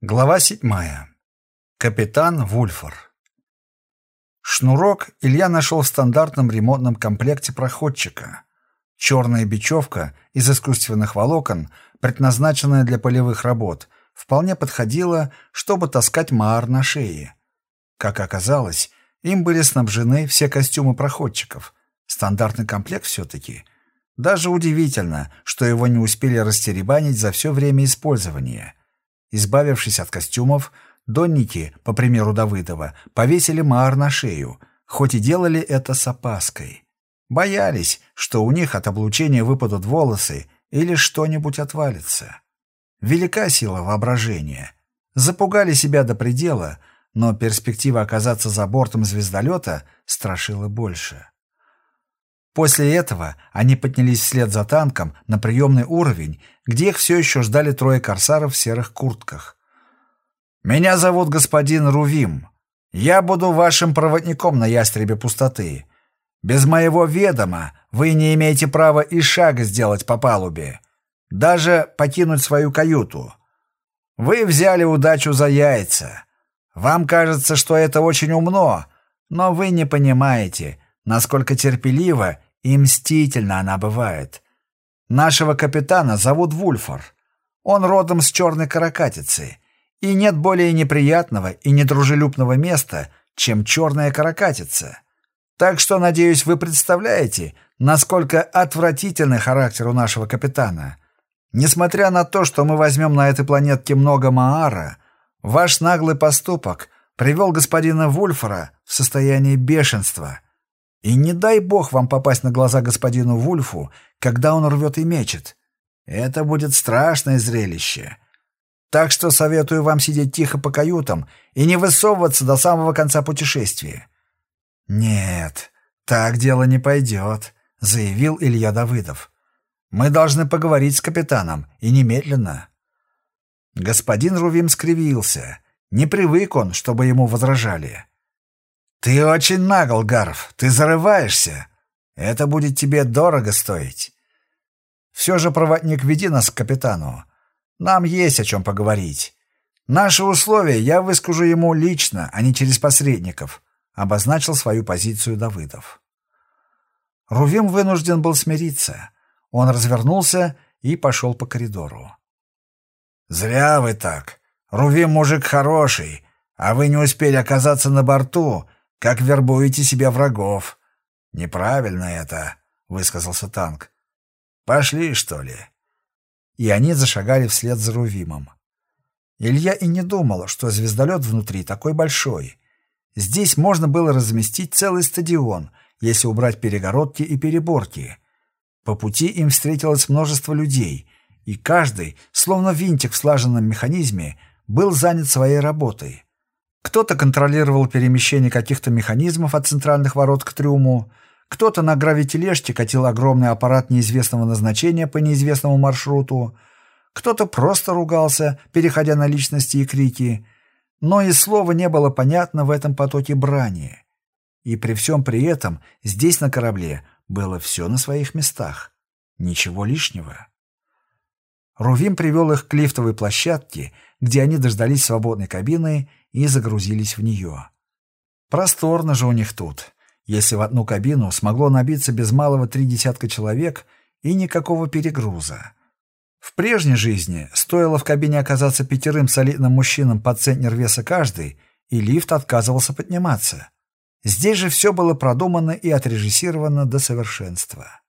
Глава седьмая. Капитан Вульфор. Шнурок Илья нашел в стандартном ремонтном комплекте проходчика. Черная бечевка из искусственных волокон, предназначенная для полевых работ, вполне подходила, чтобы таскать маар на шее. Как оказалось, им были снабжены все костюмы проходчиков. Стандартный комплект все-таки. Даже удивительно, что его не успели растеребанить за все время использования – Избавившись от костюмов, донники, по примеру Давыдова, повесили маар на шею, хоть и делали это с опаской. Боялись, что у них от облучения выпадут волосы или что-нибудь отвалится. Велика сила воображения. Запугали себя до предела, но перспектива оказаться за бортом звездолета страшила больше. После этого они поднялись вслед за танком на приемный уровень, где их все еще ждали трое корсаров в серых куртках. «Меня зовут господин Рувим. Я буду вашим проводником на ястребе пустоты. Без моего ведома вы не имеете права и шага сделать по палубе, даже покинуть свою каюту. Вы взяли удачу за яйца. Вам кажется, что это очень умно, но вы не понимаете, насколько терпеливо и мстительно она бывает. Нашего капитана зовут Вульфор. Он родом с черной каракатицы. И нет более неприятного и недружелюбного места, чем черная каракатица. Так что, надеюсь, вы представляете, насколько отвратительный характер у нашего капитана. Несмотря на то, что мы возьмем на этой планетке много Маара, ваш наглый поступок привел господина Вульфора в состояние бешенства — и не дай бог вам попасть на глаза господину Вульфу, когда он рвет и мечет. Это будет страшное зрелище. Так что советую вам сидеть тихо по каютам и не высовываться до самого конца путешествия. Нет, так дело не пойдет, заявил Илья Давыдов. Мы должны поговорить с капитаном, и немедленно. Господин Рувим скривился. Не привык он, чтобы ему возражали. «Ты очень нагл, Гарф, ты зарываешься. Это будет тебе дорого стоить. Все же, проводник, веди нас к капитану. Нам есть о чем поговорить. Наши условия я выскажу ему лично, а не через посредников», — обозначил свою позицию Давыдов. Рувим вынужден был смириться. Он развернулся и пошел по коридору. «Зря вы так. Рувим мужик хороший, а вы не успели оказаться на борту, как вербуете себе врагов. Неправильно это, высказался танк. Пошли, что ли? И они зашагали вслед за Рувимом. Илья и не думал, что звездолет внутри такой большой. Здесь можно было разместить целый стадион, если убрать перегородки и переборки. По пути им встретилось множество людей, и каждый, словно винтик в слаженном механизме, был занят своей работой. Кто-то контролировал перемещение каких-то механизмов от центральных ворот к трюму, кто-то на гравитележке катил огромный аппарат неизвестного назначения по неизвестному маршруту, кто-то просто ругался, переходя на личности и крики, но и слова не было понятно в этом потоке брани. И при всем при этом здесь на корабле было все на своих местах. Ничего лишнего. Рувим привел их к лифтовой площадке, где они дождались свободной кабины и загрузились в нее. Просторно же у них тут. Если в одну кабину смогло набиться без малого три десятка человек и никакого перегруза. В прежней жизни стоило в кабине оказаться пятерым солидным мужчинам под центнер веса каждый, и лифт отказывался подниматься. Здесь же все было продумано и отрежиссировано до совершенства.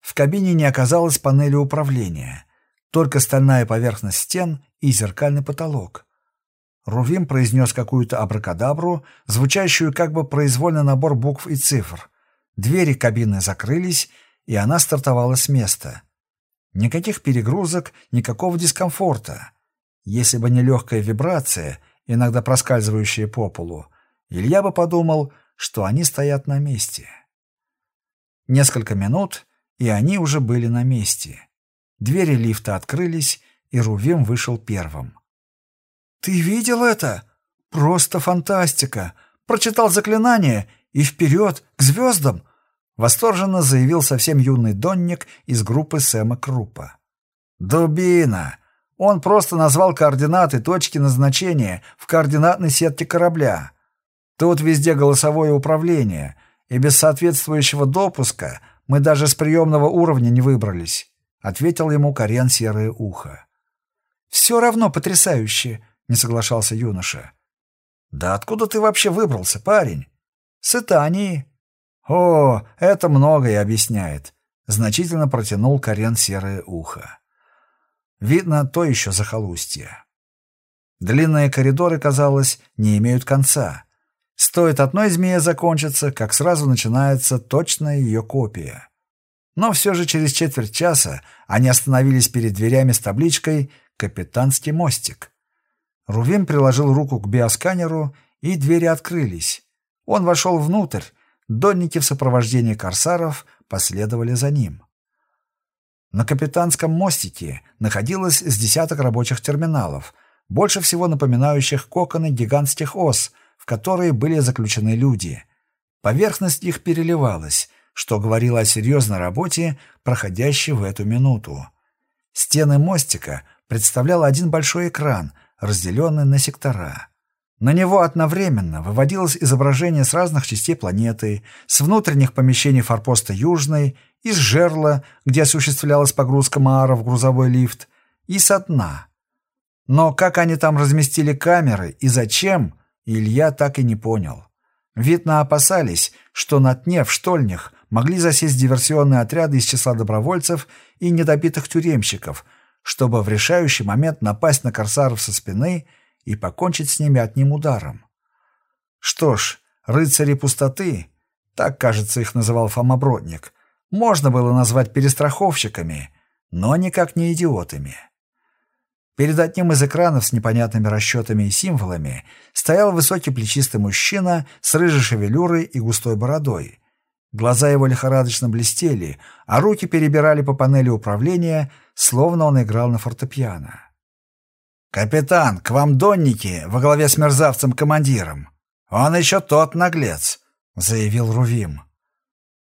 В кабине не оказалось панели управления, только стальная поверхность стен и зеркальный потолок. Рувим произнес какую-то абракадабру, звучащую как бы произвольный набор букв и цифр. Двери кабины закрылись, и она стартовала с места. Никаких перегрузок, никакого дискомфорта. Если бы не легкая вибрация, иногда проскальзывающая по полу, Илья бы подумал, что они стоят на месте. Несколько минут, и они уже были на месте. Двери лифта открылись, и Рувим вышел первым. «Ты видел это? Просто фантастика! Прочитал заклинание и вперед, к звездам!» Восторженно заявил совсем юный донник из группы Сэма Крупа. «Дубина! Он просто назвал координаты точки назначения в координатной сетке корабля. Тут везде голосовое управление, и без соответствующего допуска мы даже с приемного уровня не выбрались», — ответил ему Карен Серое Ухо. «Все равно потрясающе», — не соглашался юноша. «Да откуда ты вообще выбрался, парень?» «С Итании». «О, это многое объясняет», — значительно протянул Карен Серое Ухо. Видно, то еще захолустье. Длинные коридоры, казалось, не имеют конца. Стоит одной змее закончиться, как сразу начинается точная ее копия. Но все же через четверть часа они остановились перед дверями с табличкой «Капитанский мостик». Рувим приложил руку к биосканеру, и двери открылись. Он вошел внутрь, донники в сопровождении корсаров последовали за ним. На капитанском мостике находилось с десяток рабочих терминалов, больше всего напоминающих коконы гигантских ос — в которые были заключены люди. Поверхность их переливалась, что говорило о серьезной работе, проходящей в эту минуту. Стены мостика представлял один большой экран, разделенный на сектора. На него одновременно выводилось изображение с разных частей планеты, с внутренних помещений форпоста Южной, из жерла, где осуществлялась погрузка Маара в грузовой лифт, и со дна. Но как они там разместили камеры и зачем, Илья так и не понял. Видно, опасались, что на дне в штольнях могли засесть диверсионные отряды из числа добровольцев и недобитых тюремщиков, чтобы в решающий момент напасть на корсаров со спины и покончить с ними одним ударом. Что ж, рыцари пустоты, так, кажется, их называл Фома Бродник, можно было назвать перестраховщиками, но никак не идиотами. Перед одним из экранов с непонятными расчетами и символами стоял высокий плечистый мужчина с рыжей шевелюрой и густой бородой. Глаза его лихорадочно блестели, а руки перебирали по панели управления, словно он играл на фортепиано. «Капитан, к вам донники во главе с мерзавцем-командиром. Он еще тот наглец», — заявил Рувим.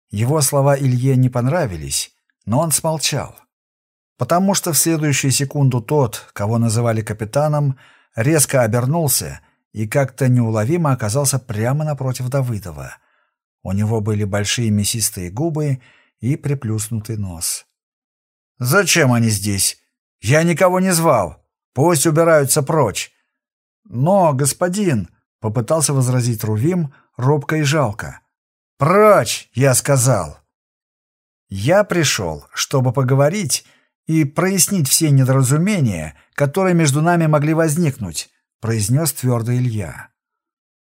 Его слова Илье не понравились, но он смолчал потому что в следующую секунду тот, кого называли капитаном, резко обернулся и как-то неуловимо оказался прямо напротив Давыдова. У него были большие мясистые губы и приплюснутый нос. «Зачем они здесь? Я никого не звал. Пусть убираются прочь». «Но, господин», — попытался возразить Рувим, робко и жалко. «Прочь!» — я сказал. «Я пришел, чтобы поговорить и прояснить все недоразумения, которые между нами могли возникнуть», — произнес твердо Илья.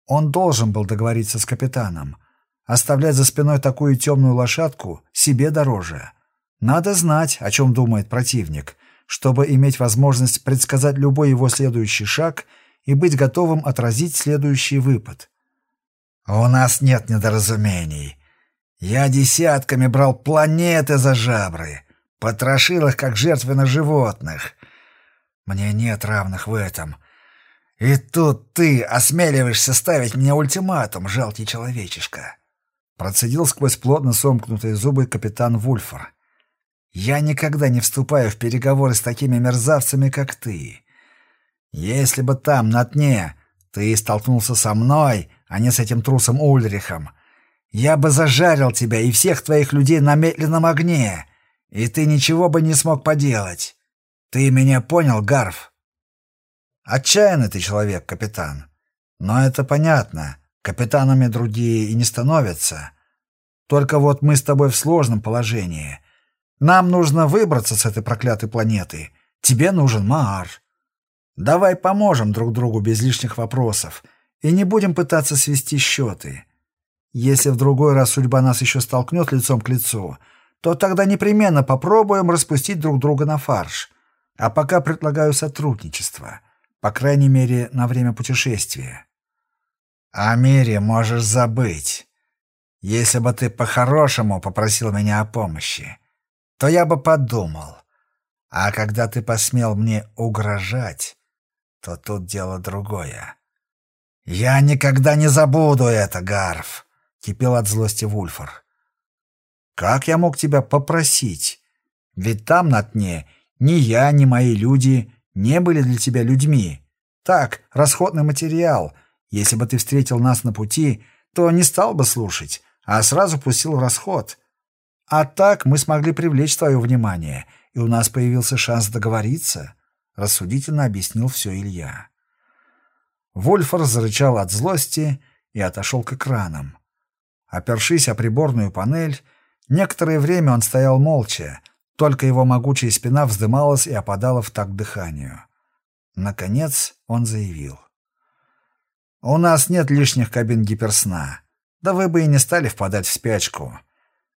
Он должен был договориться с капитаном. Оставлять за спиной такую темную лошадку себе дороже. Надо знать, о чем думает противник, чтобы иметь возможность предсказать любой его следующий шаг и быть готовым отразить следующий выпад. «У нас нет недоразумений. Я десятками брал планеты за жабры» Потрошил их, как жертвенных животных. Мне нет равных в этом. И тут ты осмеливаешься ставить мне ультиматум, жалкий человечишка. Процедил сквозь плотно сомкнутые зубы капитан Вульфор. Я никогда не вступаю в переговоры с такими мерзавцами, как ты. Если бы там, на дне, ты столкнулся со мной, а не с этим трусом Ульрихом, я бы зажарил тебя и всех твоих людей на медленном огне, и ты ничего бы не смог поделать. Ты меня понял, Гарф? Отчаянный ты человек, капитан. Но это понятно. Капитанами другие и не становятся. Только вот мы с тобой в сложном положении. Нам нужно выбраться с этой проклятой планеты. Тебе нужен Маар. Давай поможем друг другу без лишних вопросов и не будем пытаться свести счеты. Если в другой раз судьба нас еще столкнет лицом к лицу — то тогда непременно попробуем распустить друг друга на фарш. А пока предлагаю сотрудничество, по крайней мере, на время путешествия. О мире можешь забыть. Если бы ты по-хорошему попросил меня о помощи, то я бы подумал. А когда ты посмел мне угрожать, то тут дело другое. Я никогда не забуду это, Гарф, кипел от злости Вульфор. Как я мог тебя попросить? Ведь там на дне ни я, ни мои люди не были для тебя людьми. Так, расходный материал. Если бы ты встретил нас на пути, то не стал бы слушать, а сразу пустил в расход. А так мы смогли привлечь твое внимание, и у нас появился шанс договориться», — рассудительно объяснил все Илья. Вольфор зарычал от злости и отошел к экранам. Опершись о приборную панель, некоторое время он стоял молча, только его могучая спина вздымалась и опадала в такт дыханию. Наконец он заявил. «У нас нет лишних кабин гиперсна. Да вы бы и не стали впадать в спячку.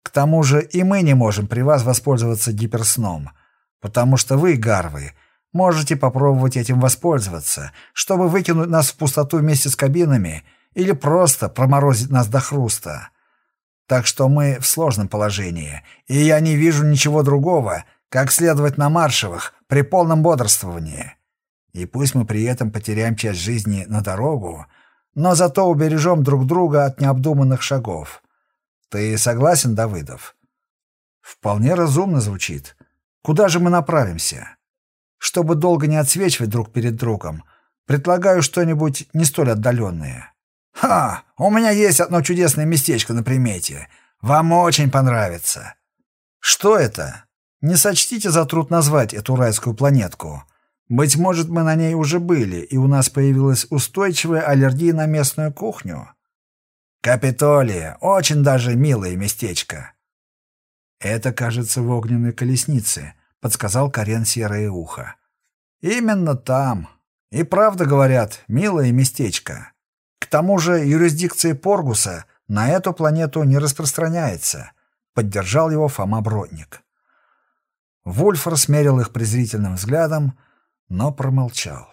К тому же и мы не можем при вас воспользоваться гиперсном, потому что вы, гарвы, можете попробовать этим воспользоваться, чтобы выкинуть нас в пустоту вместе с кабинами или просто проморозить нас до хруста. Так что мы в сложном положении, и я не вижу ничего другого, как следовать на маршевых при полном бодрствовании. И пусть мы при этом потеряем часть жизни на дорогу, но зато убережем друг друга от необдуманных шагов. Ты согласен, Давыдов? Вполне разумно звучит. Куда же мы направимся? Чтобы долго не отсвечивать друг перед другом, предлагаю что-нибудь не столь отдаленное. «Ха! У меня есть одно чудесное местечко на примете. Вам очень понравится». «Что это? Не сочтите за труд назвать эту райскую планетку. Быть может, мы на ней уже были, и у нас появилась устойчивая аллергия на местную кухню». «Капитолия! Очень даже милое местечко!» «Это, кажется, в огненной колеснице», — подсказал Карен Серое Ухо. «Именно там. И правда говорят, милое местечко. К тому же юрисдикция Поргуса на эту планету не распространяется, поддержал его Фома Бродник. Вульфор смерил их презрительным взглядом, но промолчал.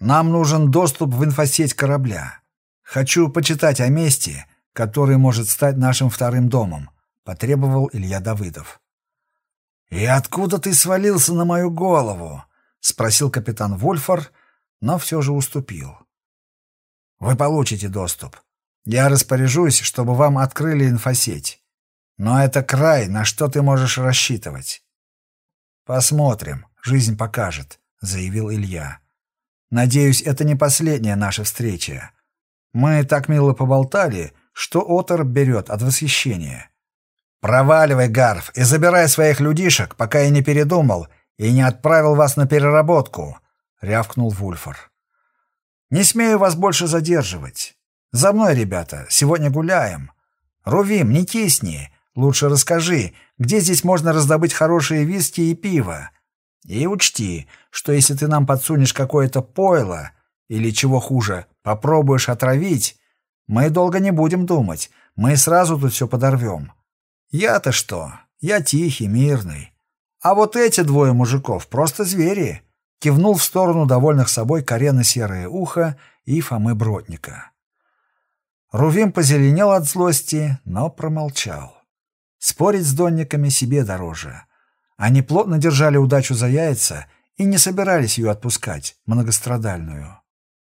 «Нам нужен доступ в инфосеть корабля. Хочу почитать о месте, который может стать нашим вторым домом», — потребовал Илья Давыдов. «И откуда ты свалился на мою голову?» — спросил капитан Вольфор, но все же уступил. Вы получите доступ. Я распоряжусь, чтобы вам открыли инфосеть. Но это край, на что ты можешь рассчитывать. Посмотрим, жизнь покажет, заявил Илья. Надеюсь, это не последняя наша встреча. Мы так мило поболтали, что Отор берет от восхищения. Проваливай, Гарф, и забирай своих людишек, пока я не передумал и не отправил вас на переработку, рявкнул Вульфор. Не смею вас больше задерживать. За мной, ребята, сегодня гуляем. Рувим, не кисни. Лучше расскажи, где здесь можно раздобыть хорошие виски и пиво. И учти, что если ты нам подсунешь какое-то пойло, или, чего хуже, попробуешь отравить, мы долго не будем думать, мы сразу тут все подорвем. Я-то что? Я тихий, мирный. А вот эти двое мужиков просто звери кивнул в сторону довольных собой Карена Серое Ухо и Фомы Бродника. Рувим позеленел от злости, но промолчал. Спорить с донниками себе дороже. Они плотно держали удачу за яйца и не собирались ее отпускать, многострадальную.